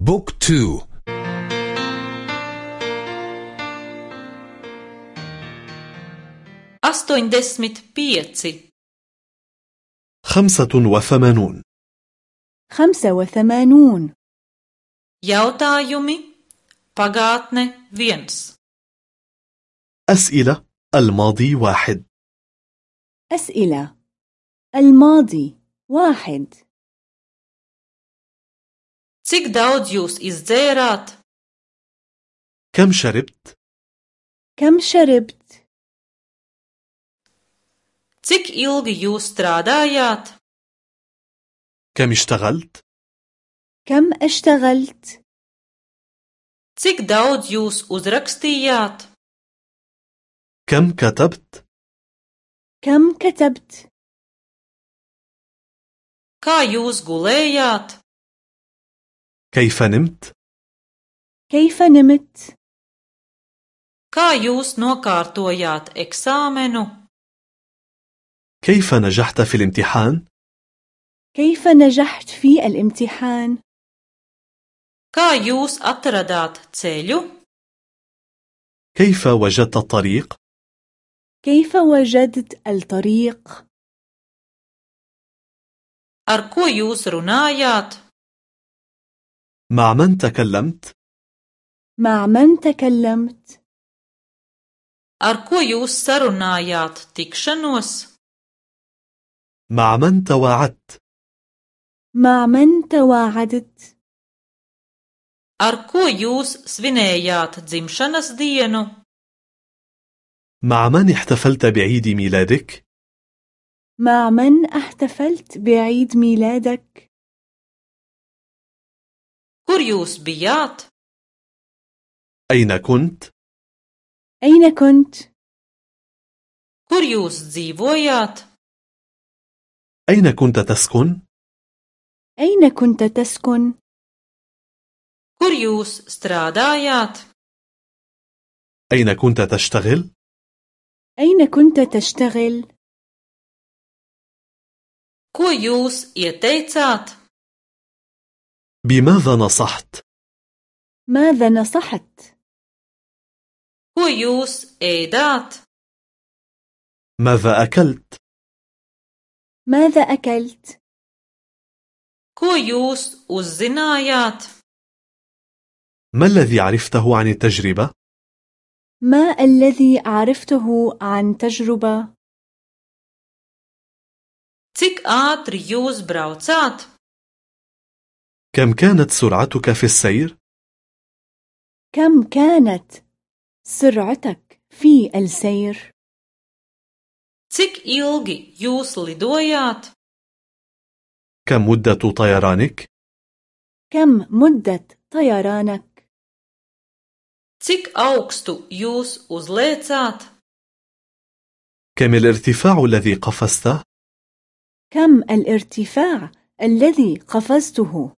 بوك تو. astoņdesmit pieci, خمسة وثمانون. خمسة وثمانون. jautājumi, pagātne viens, أسئلة. الماضي واحد. أسئلة. الماضي واحد. Cik daudz jūs izdzērāt, كم شربت؟ كم شربت cik ilgi jūs strādājāt, كم اشتغلت؟ كم اشتغلت cik daudz jūs uzrakstījāt, كم كتبت؟ كم كتبت kā jūs gulējāt, كيف نمت؟ كيف نمت kā jūs nokārtojāt eksāmenu, كيف نجحت في الامتحان؟ كيف نجحت في الامتحان kā jūs atradāt ceļu, كيف وجدت الطريق؟ كيف وجدت الطريق ar ko jūs runājāt, مع من تكلمت؟ مع من تكلمت ar ko jūs sarunājāt tikšanos, مع من تواعدت؟ مع من تواعدت ar ko jūs svinējāt dzimšanas dienu, مع من احتفلت بعيد ميلادك؟ مع من احتفلت بعيد ميلادك kur jūs bijāt, أين كنت؟ أين كنت؟ kur jūs dzīvojāt, أين كنت تسكن؟ أين كنت تسكن؟ kur jūs strādājāt, أين كنت تشتغل؟ أين كنت تشتغل؟ ko jūs ieteicāt, بماذا نصحت؟ ماذا نصحت ko jūs ēdāt, ماذا أكلت؟ ماذا أكلت ko jūs uzzinājāt, ما الذي عرفته عن التجربة؟ ما الذي عرفته عن تجربة cik ātri jūs braucāt, كم كانت سرعتك في السير؟ كم كانت سرعتك في السير cik ilgi jūs lidojāt, كم مدة طيرانك؟ كم مدة طيرانك cik augstu jūs uzliecāt, كم الارتفاع الذي قفزته؟ كم الارتفاع الذي قفزته